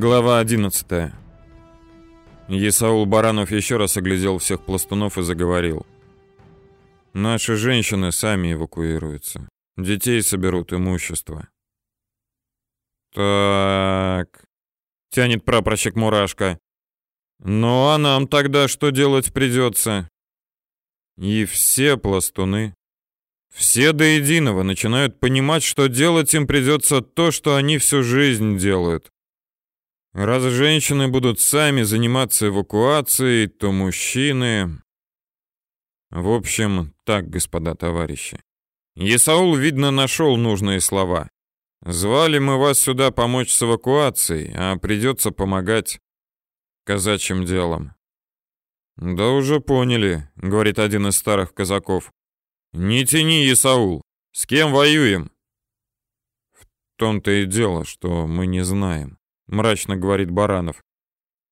Глава 11. Исаул Баранов еще раз оглядел всех пластунов и заговорил. Наши женщины сами эвакуируются. Детей соберут, имущество. Так, тянет прапорщик Мурашка. Ну а нам тогда что делать придется? И все пластуны, все до единого начинают понимать, что делать им придется то, что они всю жизнь делают. Раз женщины будут сами заниматься эвакуацией, то мужчины... В общем, так, господа товарищи. Исаул, видно, нашел нужные слова. Звали мы вас сюда помочь с эвакуацией, а придется помогать казачьим делом. Да уже поняли, говорит один из старых казаков. Не тяни, Исаул. С кем воюем? В том-то и дело, что мы не знаем мрачно говорит Баранов.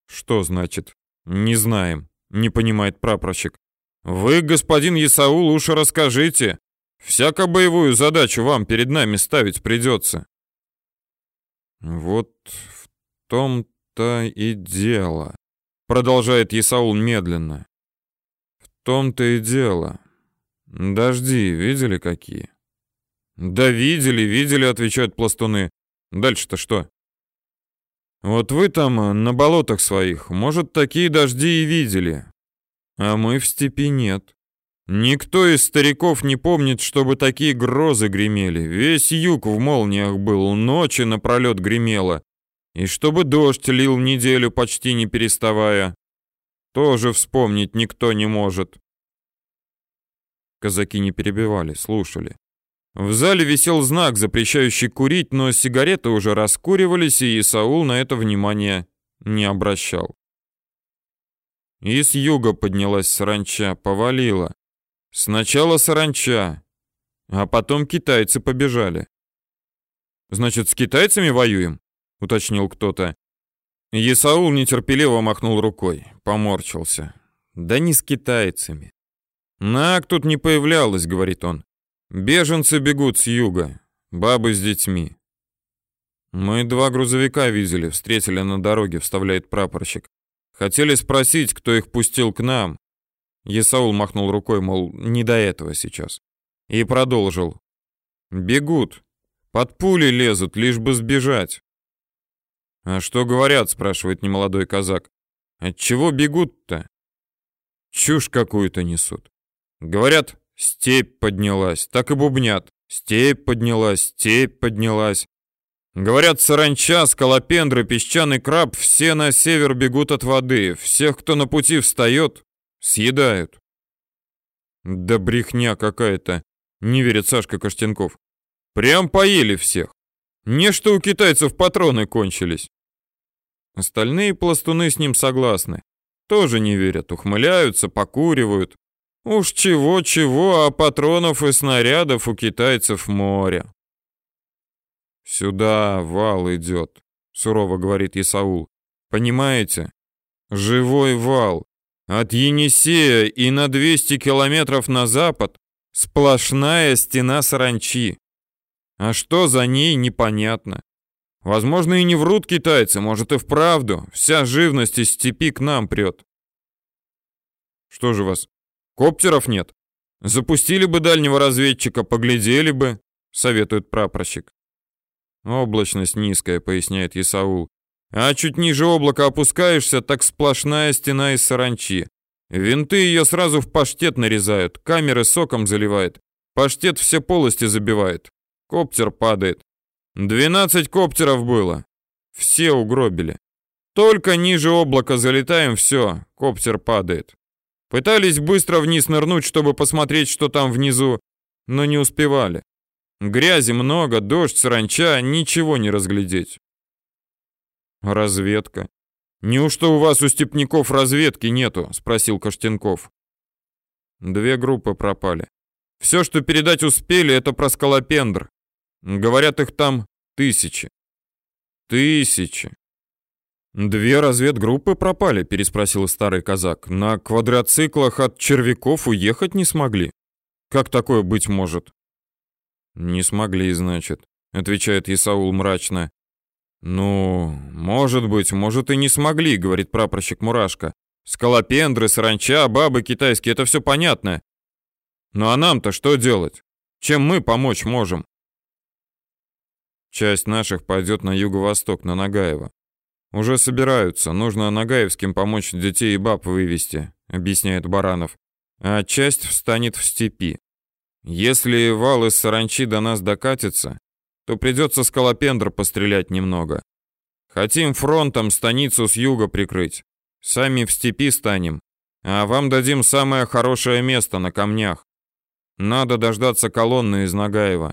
Что значит? Не знаем, не понимает прапорщик. Вы, господин Исаул, уж расскажите. Всяко боевую задачу вам перед нами ставить придется. Вот в том-то и дело, продолжает Исаул медленно. В том-то и дело. Дожди видели какие? Да видели, видели, отвечают пластуны. Дальше-то что? Вот вы там э, на болотах своих, может, такие дожди и видели. А мы в степи нет. Никто из стариков не помнит, чтобы такие грозы гремели. Весь юг в молниях был, ночи напролет гремело. И чтобы дождь лил неделю почти не переставая. Тоже вспомнить никто не может. Казаки не перебивали, слушали. В зале висел знак, запрещающий курить, но сигареты уже раскуривались, и Исаул на это внимание не обращал. И с юга поднялась саранча, повалила. Сначала саранча, а потом китайцы побежали. «Значит, с китайцами воюем?» — уточнил кто-то. Исаул нетерпеливо махнул рукой, поморщился. «Да не с китайцами. Наг тут не появлялась», — говорит он. Беженцы бегут с юга, бабы с детьми. Мы два грузовика видели, встретили на дороге, вставляет прапорщик. Хотели спросить, кто их пустил к нам. Есаул махнул рукой, мол, не до этого сейчас. И продолжил. Бегут. Под пули лезут, лишь бы сбежать. А что говорят, спрашивает немолодой казак. От чего бегут-то? Чушь какую-то несут. Говорят, Степь поднялась, так и бубнят. Степь поднялась, степь поднялась. Говорят, саранча, скалопендры, песчаный краб все на север бегут от воды. Всех, кто на пути встает, съедают. Да брехня какая-то, не верит Сашка Каштенков. Прям поели всех. Не что у китайцев патроны кончились. Остальные пластуны с ним согласны. Тоже не верят, ухмыляются, покуривают. Уж чего-чего, а патронов и снарядов у китайцев море. «Сюда вал идет», — сурово говорит Исаул. «Понимаете? Живой вал. От Енисея и на 200 километров на запад сплошная стена саранчи. А что за ней, непонятно. Возможно, и не врут китайцы, может и вправду. Вся живность из степи к нам прет. Что же вас, Коптеров нет. Запустили бы дальнего разведчика, поглядели бы, советует прапорщик. Облачность низкая, поясняет Исаул. А чуть ниже облака опускаешься, так сплошная стена из саранчи. Винты ее сразу в паштет нарезают, камеры соком заливает. Паштет все полости забивает. Коптер падает. Двенадцать коптеров было. Все угробили. Только ниже облака залетаем, все, коптер падает. Пытались быстро вниз нырнуть, чтобы посмотреть, что там внизу, но не успевали. Грязи много, дождь, саранча, ничего не разглядеть. Разведка. Неужто у вас у степняков разведки нету? спросил Каштенков. Две группы пропали. Все, что передать успели, это про скалопендр. Говорят, их там тысячи. Тысячи. «Две разведгруппы пропали», — переспросил старый казак. «На квадроциклах от червяков уехать не смогли. Как такое быть может?» «Не смогли, значит», — отвечает Исаул мрачно. Ну, может быть, может и не смогли, говорит прапорщик Мурашка. Скалопендры, саранча, бабы китайские, это все понятно. Ну а нам-то что делать? Чем мы помочь можем? Часть наших пойдет на юго-восток, на Нагаево. Уже собираются, нужно Нагаевским помочь детей и баб вывести, объясняет Баранов. А часть встанет в степи. Если вал из саранчи до нас докатится, то придется скалопендр пострелять немного. Хотим фронтом станицу с юга прикрыть. Сами в степи станем, а вам дадим самое хорошее место на камнях. Надо дождаться колонны из Нагаева.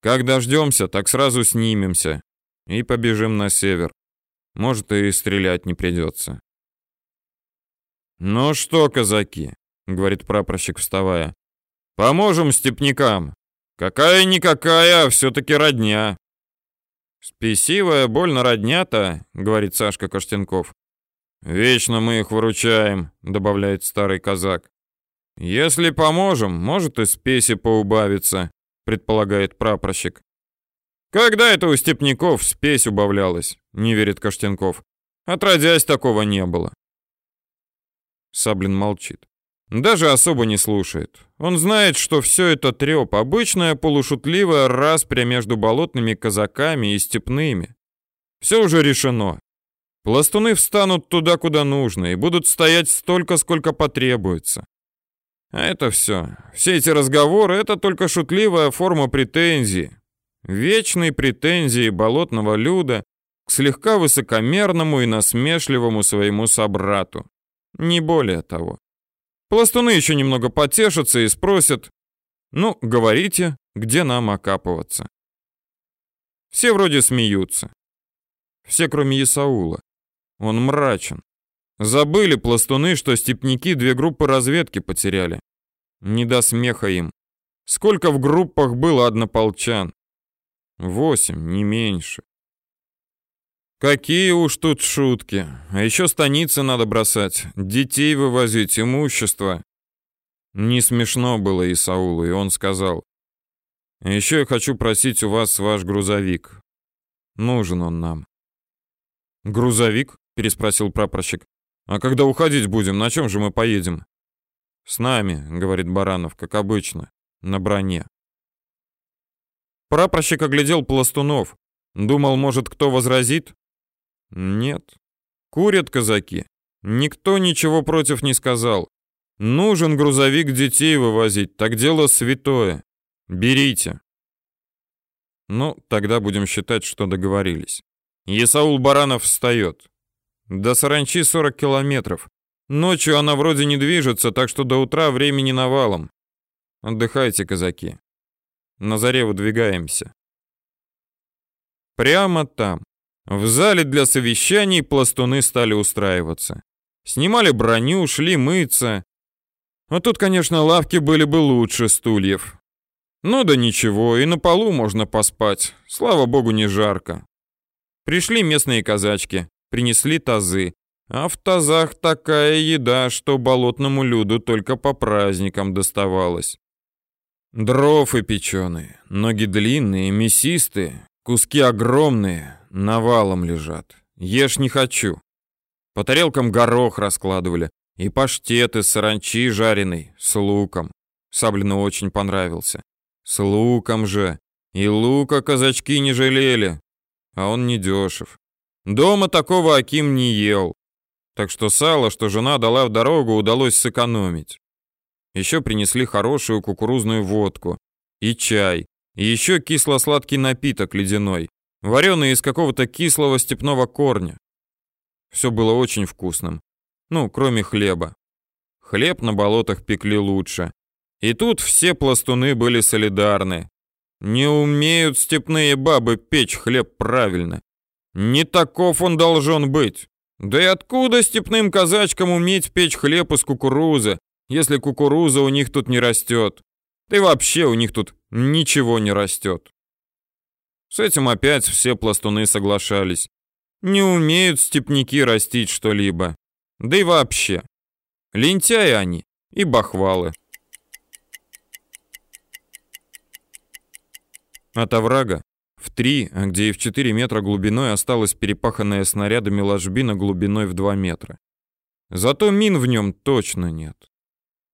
Как дождемся, так сразу снимемся и побежим на север. Может, и стрелять не придется. «Ну что, казаки», — говорит прапорщик, вставая, — «поможем степнякам. Какая-никакая, а все-таки родня». «Спесивая, больно родня-то», — говорит Сашка Каштенков. «Вечно мы их выручаем», — добавляет старый казак. «Если поможем, может и спеси поубавится», — предполагает прапорщик. «Когда это у степняков спесь убавлялась?» — не верит Каштенков. «Отродясь, такого не было». Саблин молчит. Даже особо не слушает. Он знает, что все это треп, обычная полушутливая распря между болотными казаками и степными. Все уже решено. Пластуны встанут туда, куда нужно, и будут стоять столько, сколько потребуется. А это все. Все эти разговоры — это только шутливая форма претензии. Вечной претензии болотного люда к слегка высокомерному и насмешливому своему собрату. Не более того. Пластуны еще немного потешатся и спросят, ну, говорите, где нам окапываться. Все вроде смеются. Все, кроме Исаула. Он мрачен. Забыли пластуны, что степняки две группы разведки потеряли. Не до смеха им. Сколько в группах было однополчан? Восемь, не меньше. Какие уж тут шутки. А еще станицы надо бросать, детей вывозить, имущество. Не смешно было Исаулу, и он сказал. «А еще я хочу просить у вас ваш грузовик. Нужен он нам. Грузовик? переспросил прапорщик. А когда уходить будем, на чем же мы поедем? С нами, говорит Баранов, как обычно, на броне. Прапорщик оглядел пластунов. Думал, может, кто возразит? Нет. Курят казаки. Никто ничего против не сказал. Нужен грузовик детей вывозить, так дело святое. Берите. Ну, тогда будем считать, что договорились. Есаул Баранов встает. До Саранчи 40 километров. Ночью она вроде не движется, так что до утра времени навалом. Отдыхайте, казаки. На заре выдвигаемся. Прямо там, в зале для совещаний, пластуны стали устраиваться. Снимали броню, шли мыться. А тут, конечно, лавки были бы лучше стульев. Ну да ничего, и на полу можно поспать. Слава богу, не жарко. Пришли местные казачки, принесли тазы. А в тазах такая еда, что болотному люду только по праздникам доставалось. Дров и печеные, ноги длинные, мясистые, куски огромные, навалом лежат. Ешь не хочу. По тарелкам горох раскладывали и паштеты с саранчи жареной, с луком. Саблину очень понравился. С луком же. И лука казачки не жалели. А он не дешев. Дома такого Аким не ел. Так что сало, что жена дала в дорогу, удалось сэкономить. Еще принесли хорошую кукурузную водку и чай, и еще кисло-сладкий напиток ледяной, вареный из какого-то кислого степного корня. Все было очень вкусным. Ну, кроме хлеба. Хлеб на болотах пекли лучше. И тут все пластуны были солидарны. Не умеют степные бабы печь хлеб правильно. Не таков он должен быть. Да и откуда степным казачкам уметь печь хлеб из кукурузы, если кукуруза у них тут не растет. Да и вообще у них тут ничего не растет. С этим опять все пластуны соглашались. Не умеют степняки растить что-либо. Да и вообще. Лентяи они и бахвалы. От оврага в 3, а где и в 4 метра глубиной осталась перепаханная снарядами ложбина глубиной в 2 метра. Зато мин в нем точно нет.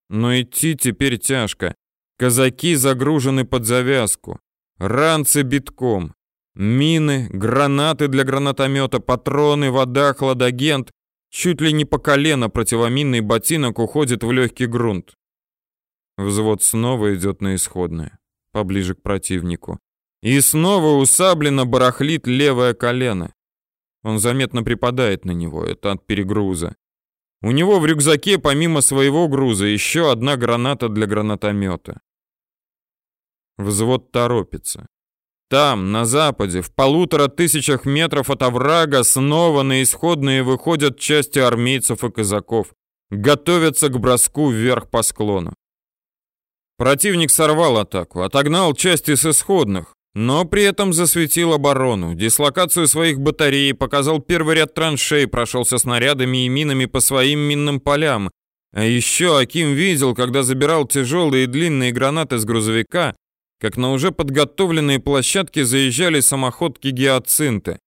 Но идти теперь тяжко. Казаки загружены под завязку. Ранцы битком. Мины, гранаты для гранатомета, патроны, вода, хладагент. Чуть ли не по колено противоминный ботинок уходит в легкий грунт. Взвод снова идет на исходное, поближе к противнику. И снова у Саблина барахлит левое колено. Он заметно припадает на него, это от перегруза. У него в рюкзаке помимо своего груза еще одна граната для гранатомета. Взвод торопится. Там, на западе, в полутора тысячах метров от оврага, снова на исходные выходят части армейцев и казаков. Готовятся к броску вверх по склону. Противник сорвал атаку, отогнал части с исходных, но при этом засветил оборону, дислокацию своих батарей, показал первый ряд траншей, прошелся снарядами и минами по своим минным полям. А еще Аким видел, когда забирал тяжелые и длинные гранаты с грузовика, как на уже подготовленные площадки заезжали самоходки гиацинты.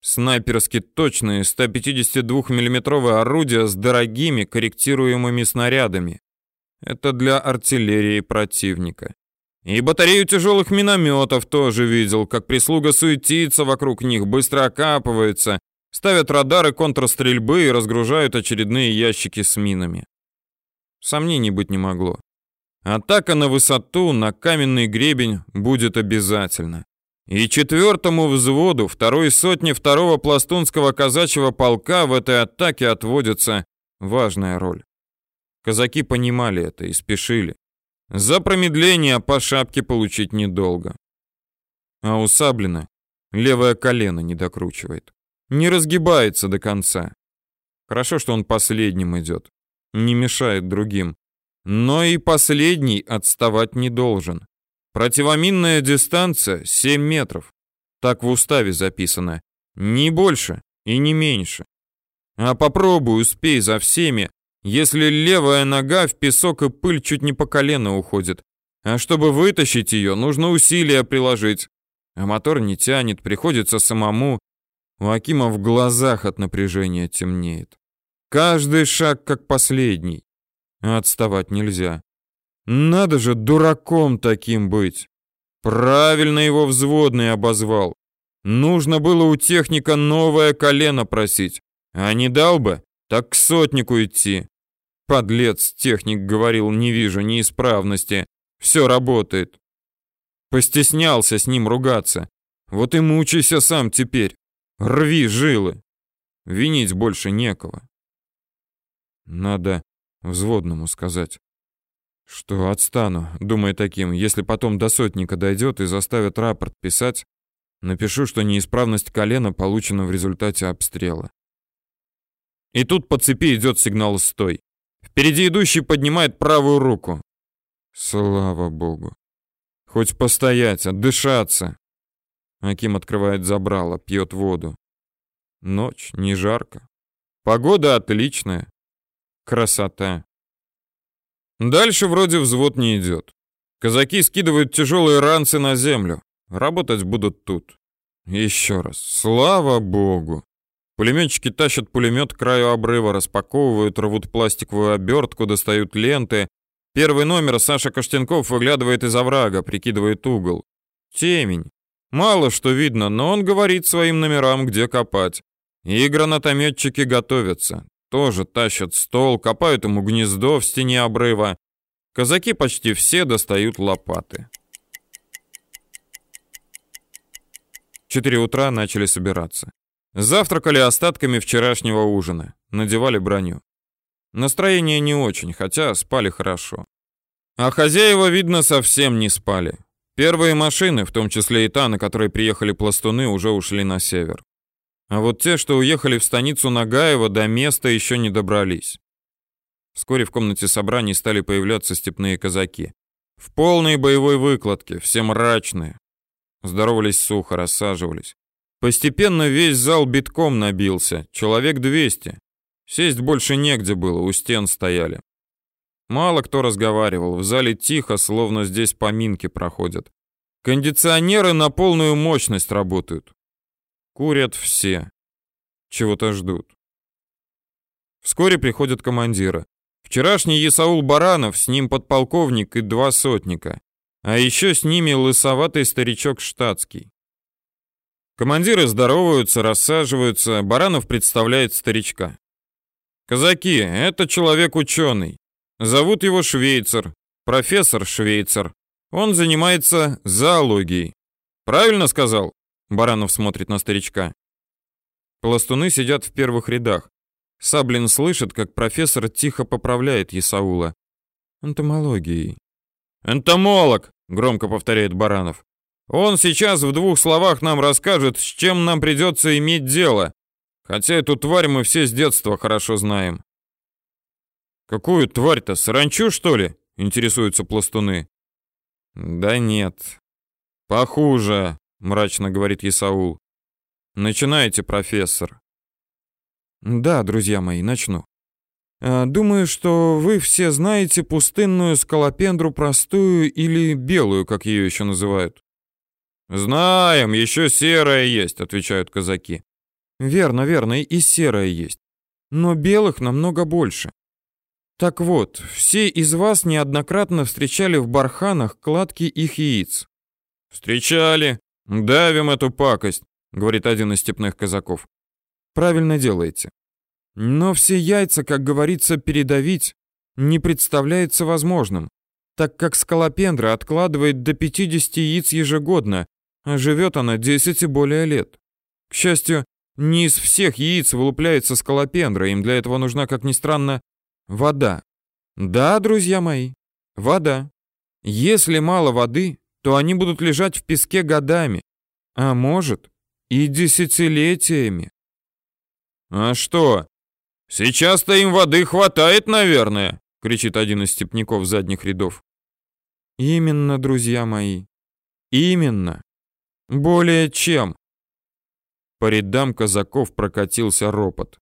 Снайперски точные 152 миллиметровые орудия с дорогими корректируемыми снарядами. Это для артиллерии противника. И батарею тяжелых минометов тоже видел, как прислуга суетится вокруг них, быстро окапывается, ставят радары контрстрельбы и разгружают очередные ящики с минами. Сомнений быть не могло. Атака на высоту, на каменный гребень будет обязательно. И четвертому взводу второй сотни второго пластунского казачьего полка в этой атаке отводится важная роль. Казаки понимали это и спешили. За промедление по шапке получить недолго. А у Саблина левое колено не докручивает. Не разгибается до конца. Хорошо, что он последним идет. Не мешает другим. Но и последний отставать не должен. Противоминная дистанция 7 метров. Так в уставе записано. Не больше и не меньше. А попробуй успей за всеми, если левая нога в песок и пыль чуть не по колено уходит. А чтобы вытащить ее, нужно усилия приложить. А мотор не тянет, приходится самому. У Акима в глазах от напряжения темнеет. Каждый шаг как последний. Отставать нельзя. Надо же дураком таким быть. Правильно его взводный обозвал. Нужно было у техника новое колено просить. А не дал бы, так к сотнику идти. Подлец, техник говорил, не вижу неисправности. Все работает. Постеснялся с ним ругаться. Вот и мучайся сам теперь. Рви жилы. Винить больше некого. Надо взводному сказать, что отстану, думая таким, если потом до сотника дойдет и заставят рапорт писать, напишу, что неисправность колена получена в результате обстрела. И тут по цепи идет сигнал «Стой». Впереди идущий поднимает правую руку. Слава богу. Хоть постоять, отдышаться. Аким открывает забрало, пьет воду. Ночь, не жарко. Погода отличная. Красота. Дальше вроде взвод не идет. Казаки скидывают тяжелые ранцы на землю. Работать будут тут. Еще раз. Слава богу. Пулеметчики тащат пулемет к краю обрыва, распаковывают, рвут пластиковую обертку, достают ленты. Первый номер Саша Каштенков выглядывает из оврага, прикидывает угол. Темень. Мало что видно, но он говорит своим номерам, где копать. И гранатометчики готовятся. Тоже тащат стол, копают ему гнездо в стене обрыва. Казаки почти все достают лопаты. Четыре утра начали собираться. Завтракали остатками вчерашнего ужина, надевали броню. Настроение не очень, хотя спали хорошо. А хозяева, видно, совсем не спали. Первые машины, в том числе и та, на которой приехали пластуны, уже ушли на север. А вот те, что уехали в станицу Нагаева, до места еще не добрались. Вскоре в комнате собраний стали появляться степные казаки. В полной боевой выкладке, все мрачные. Здоровались сухо, рассаживались. Постепенно весь зал битком набился, человек 200. Сесть больше негде было, у стен стояли. Мало кто разговаривал, в зале тихо, словно здесь поминки проходят. Кондиционеры на полную мощность работают. Курят все. Чего-то ждут. Вскоре приходят командиры. Вчерашний Исаул Баранов, с ним подполковник и два сотника. А еще с ними лысоватый старичок штатский. Командиры здороваются, рассаживаются, Баранов представляет старичка. «Казаки, это человек ученый. Зовут его Швейцар, профессор Швейцар. Он занимается зоологией. Правильно сказал?» Баранов смотрит на старичка. Пластуны сидят в первых рядах. Саблин слышит, как профессор тихо поправляет Исаула. «Энтомологией». «Энтомолог!» — громко повторяет Баранов. «Он сейчас в двух словах нам расскажет, с чем нам придется иметь дело. Хотя эту тварь мы все с детства хорошо знаем». «Какую тварь-то, саранчу, что ли?» — интересуются пластуны. «Да нет. Похуже», — мрачно говорит Исаул. Начинайте, профессор. Да, друзья мои, начну. А, думаю, что вы все знаете пустынную скалопендру простую или белую, как ее еще называют. Знаем, еще серая есть, отвечают казаки. Верно, верно, и серая есть. Но белых намного больше. Так вот, все из вас неоднократно встречали в барханах кладки их яиц. Встречали. Давим эту пакость говорит один из степных казаков. Правильно делаете. Но все яйца, как говорится, передавить не представляется возможным, так как скалопендра откладывает до 50 яиц ежегодно, а живет она 10 и более лет. К счастью, не из всех яиц вылупляется скалопендра, им для этого нужна, как ни странно, вода. Да, друзья мои, вода. Если мало воды, то они будут лежать в песке годами, а может, и десятилетиями. А что? Сейчас-то им воды хватает, наверное, кричит один из степняков задних рядов. Именно, друзья мои. Именно. Более чем. По рядам казаков прокатился ропот.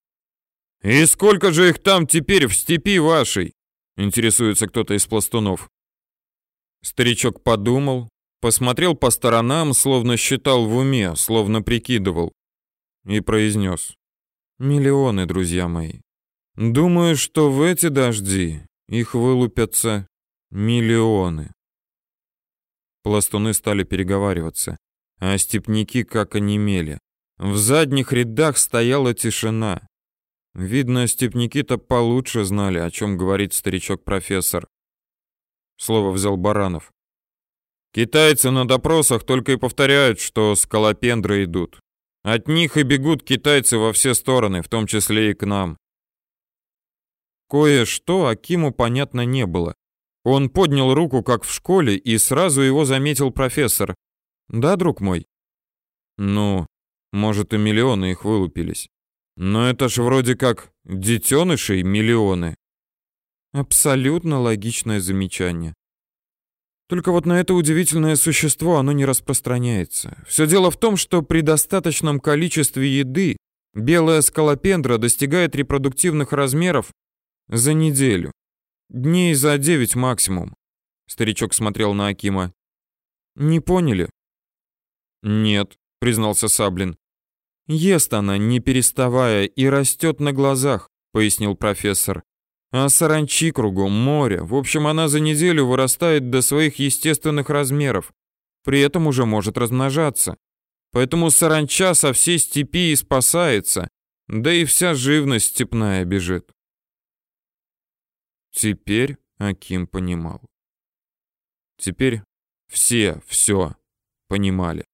«И сколько же их там теперь в степи вашей?» — интересуется кто-то из пластунов. Старичок подумал, посмотрел по сторонам, словно считал в уме, словно прикидывал, и произнес. «Миллионы, друзья мои. Думаю, что в эти дожди их вылупятся миллионы». Пластуны стали переговариваться, а степняки как онемели. В задних рядах стояла тишина. Видно, степняки-то получше знали, о чем говорит старичок-профессор. Слово взял Баранов. Китайцы на допросах только и повторяют, что скалопендры идут. От них и бегут китайцы во все стороны, в том числе и к нам. Кое-что Акиму понятно не было. Он поднял руку, как в школе, и сразу его заметил профессор. «Да, друг мой?» «Ну, может, и миллионы их вылупились. Но это ж вроде как детенышей миллионы». Абсолютно логичное замечание. Только вот на это удивительное существо оно не распространяется. Все дело в том, что при достаточном количестве еды белая скалопендра достигает репродуктивных размеров за неделю. Дней за девять максимум. Старичок смотрел на Акима. Не поняли? Нет, признался Саблин. Ест она, не переставая, и растет на глазах, пояснил профессор. А саранчи кругом, море. В общем, она за неделю вырастает до своих естественных размеров. При этом уже может размножаться. Поэтому саранча со всей степи и спасается. Да и вся живность степная бежит. Теперь Аким понимал. Теперь все все понимали.